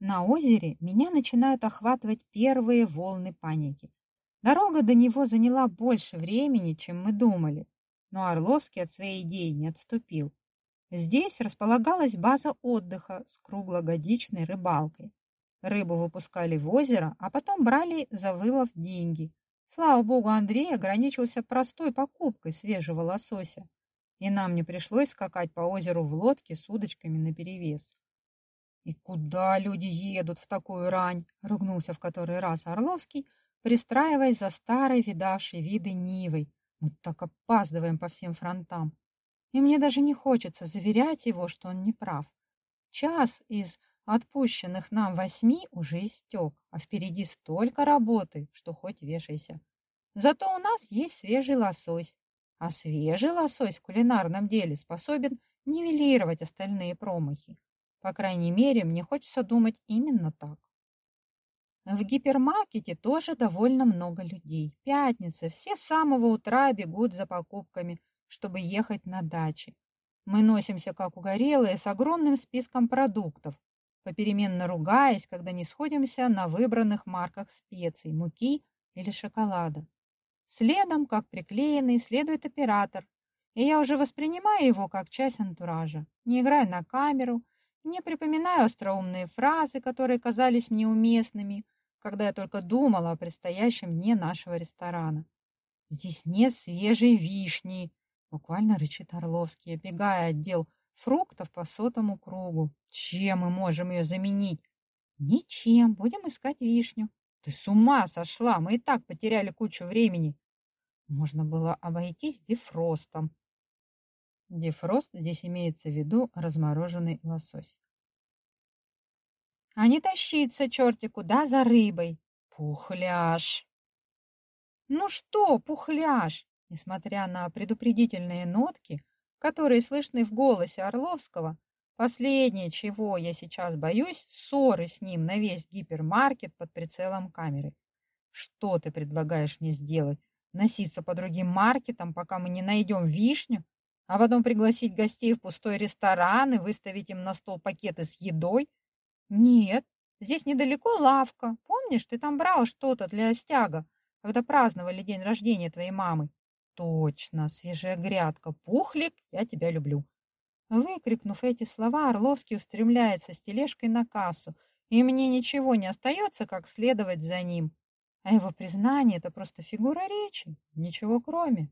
На озере меня начинают охватывать первые волны паники. Дорога до него заняла больше времени, чем мы думали, но Орловский от своей идеи не отступил. Здесь располагалась база отдыха с круглогодичной рыбалкой. Рыбу выпускали в озеро, а потом брали за вылов деньги. Слава богу, Андрей ограничился простой покупкой свежего лосося, и нам не пришлось скакать по озеру в лодке с удочками наперевес. «И куда люди едут в такую рань?» — ругнулся в который раз Орловский, пристраиваясь за старой видавшей виды Нивой. «Мы так опаздываем по всем фронтам. И мне даже не хочется заверять его, что он не прав. Час из отпущенных нам восьми уже истек, а впереди столько работы, что хоть вешайся. Зато у нас есть свежий лосось, а свежий лосось в кулинарном деле способен нивелировать остальные промахи. По крайней мере, мне хочется думать именно так. В гипермаркете тоже довольно много людей. Пятница, все с самого утра бегут за покупками, чтобы ехать на дачи. Мы носимся как угорелые с огромным списком продуктов, попеременно ругаясь, когда не сходимся на выбранных марках специй, муки или шоколада. Следом, как приклеенный, следует оператор, и я уже воспринимаю его как часть антуража. Не играю на камеру, не припоминаю остроумные фразы, которые казались мне уместными, когда я только думала о предстоящем дне нашего ресторана. «Здесь нет свежей вишни!» — буквально рычит Орловский, обегая отдел фруктов по сотому кругу. «Чем мы можем ее заменить?» «Ничем. Будем искать вишню». «Ты с ума сошла! Мы и так потеряли кучу времени!» Можно было обойтись дефростом. Дефрост здесь имеется в виду размороженный лосось. А не тащиться черти куда за рыбой. Пухляш. Ну что, пухляш? Несмотря на предупредительные нотки, которые слышны в голосе Орловского, последнее, чего я сейчас боюсь, ссоры с ним на весь гипермаркет под прицелом камеры. Что ты предлагаешь мне сделать? Носиться по другим маркетам, пока мы не найдем вишню? А потом пригласить гостей в пустой ресторан и выставить им на стол пакеты с едой? Нет, здесь недалеко лавка. Помнишь, ты там брал что-то для стяга, когда праздновали день рождения твоей мамы? Точно, свежая грядка. Пухлик, я тебя люблю. Выкрикнув эти слова, Орловский устремляется с тележкой на кассу, и мне ничего не остается, как следовать за ним. А его признание — это просто фигура речи, ничего кроме.